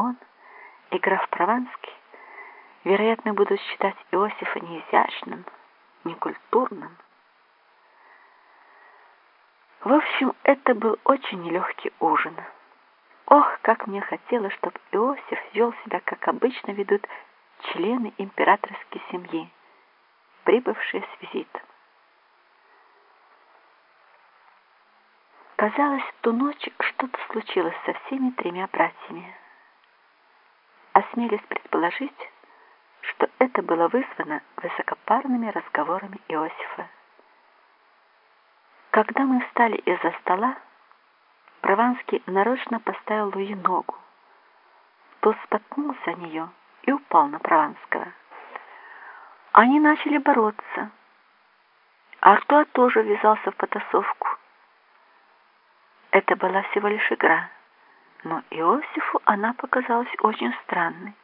он и граф Прованский, вероятно, будут считать Иосифа неизящным, некультурным. В общем, это был очень нелегкий ужин. Ох, как мне хотелось, чтобы Иосиф вел себя, как обычно ведут члены императорской семьи, прибывшие с визитом. Казалось, в ту ночь что-то случилось со всеми тремя братьями. Осмелюсь предположить, что это было вызвано высокопарными разговорами Иосифа. Когда мы встали из-за стола, Прованский нарочно поставил Луи ногу. Тот споткнулся о нее и упал на Прованского. Они начали бороться. Артуа тоже ввязался в потасовку. Это была всего лишь игра, но Иосифу она показалась очень странной.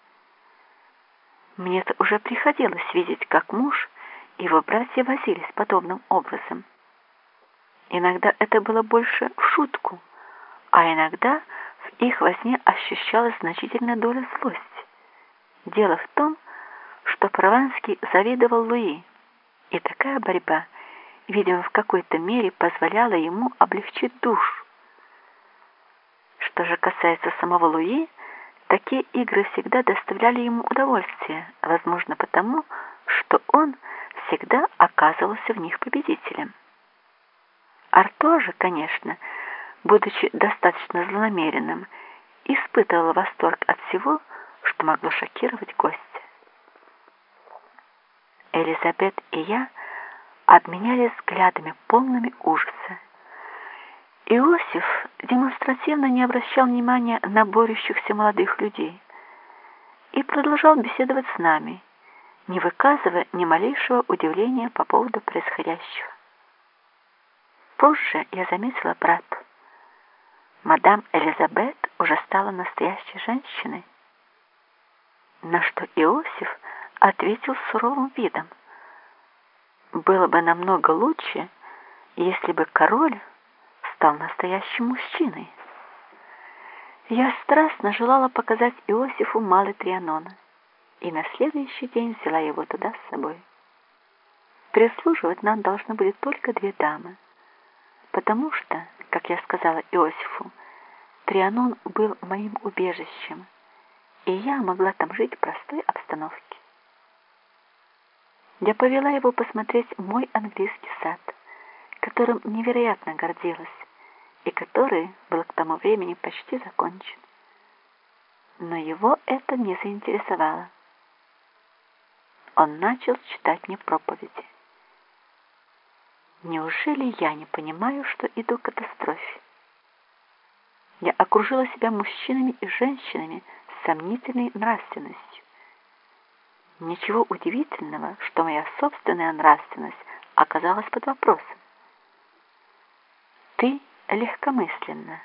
Мне-то уже приходилось видеть, как муж и его братья возились подобным образом. Иногда это было больше в шутку, а иногда в их возне ощущалась значительная доля злости. Дело в том, что Прованский завидовал Луи, и такая борьба, видимо, в какой-то мере позволяла ему облегчить душу. Что же касается самого Луи, такие игры всегда доставляли ему удовольствие, возможно потому, что он всегда оказывался в них победителем. Арто же, конечно, будучи достаточно злонамеренным, испытывал восторг от всего, что могло шокировать гостя. Элизабет и я обменялись взглядами полными ужаса. Иосиф демонстративно не обращал внимания на борющихся молодых людей и продолжал беседовать с нами, не выказывая ни малейшего удивления по поводу происходящего. Позже я заметила брат. Мадам Элизабет уже стала настоящей женщиной, на что Иосиф ответил суровым видом. Было бы намного лучше, если бы король стал настоящим мужчиной. Я страстно желала показать Иосифу малый Трианона, и на следующий день взяла его туда с собой. Прислуживать нам должны были только две дамы потому что, как я сказала Иосифу, Трианон был моим убежищем, и я могла там жить в простой обстановке. Я повела его посмотреть мой английский сад, которым невероятно гордилась, и который был к тому времени почти закончен. Но его это не заинтересовало. Он начал читать мне проповеди. Неужели я не понимаю, что иду к катастрофе? Я окружила себя мужчинами и женщинами с сомнительной нравственностью. Ничего удивительного, что моя собственная нравственность оказалась под вопросом. Ты легкомысленна.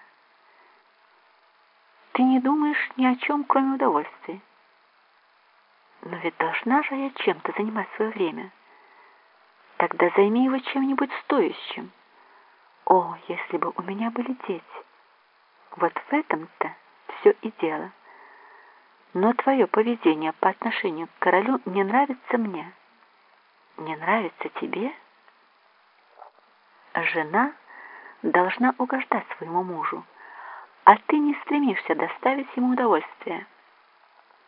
Ты не думаешь ни о чем, кроме удовольствия. Но ведь должна же я чем-то занимать свое время. Тогда займи его чем-нибудь стоящим. О, если бы у меня были дети! Вот в этом-то все и дело. Но твое поведение по отношению к королю не нравится мне. Не нравится тебе? Жена должна угождать своему мужу, а ты не стремишься доставить ему удовольствие.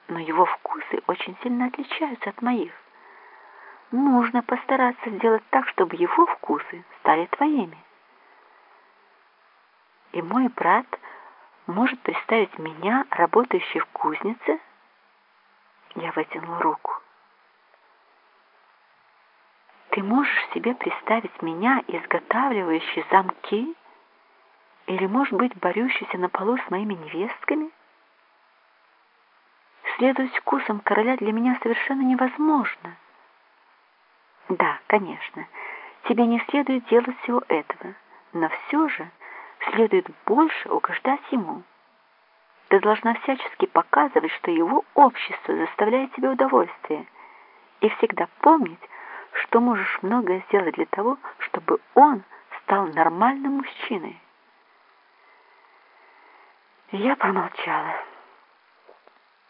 Но его вкусы очень сильно отличаются от моих нужно постараться сделать так, чтобы его вкусы стали твоими. И мой брат может представить меня, работающей в кузнице? Я вытянул руку. Ты можешь себе представить меня, изготавливающей замки? Или, может быть, борющейся на полу с моими невестками? Следовать вкусам короля для меня совершенно невозможно. Да, конечно, тебе не следует делать всего этого, но все же следует больше угождать ему. Ты должна всячески показывать, что его общество заставляет тебе удовольствие, и всегда помнить, что можешь многое сделать для того, чтобы он стал нормальным мужчиной. Я промолчала.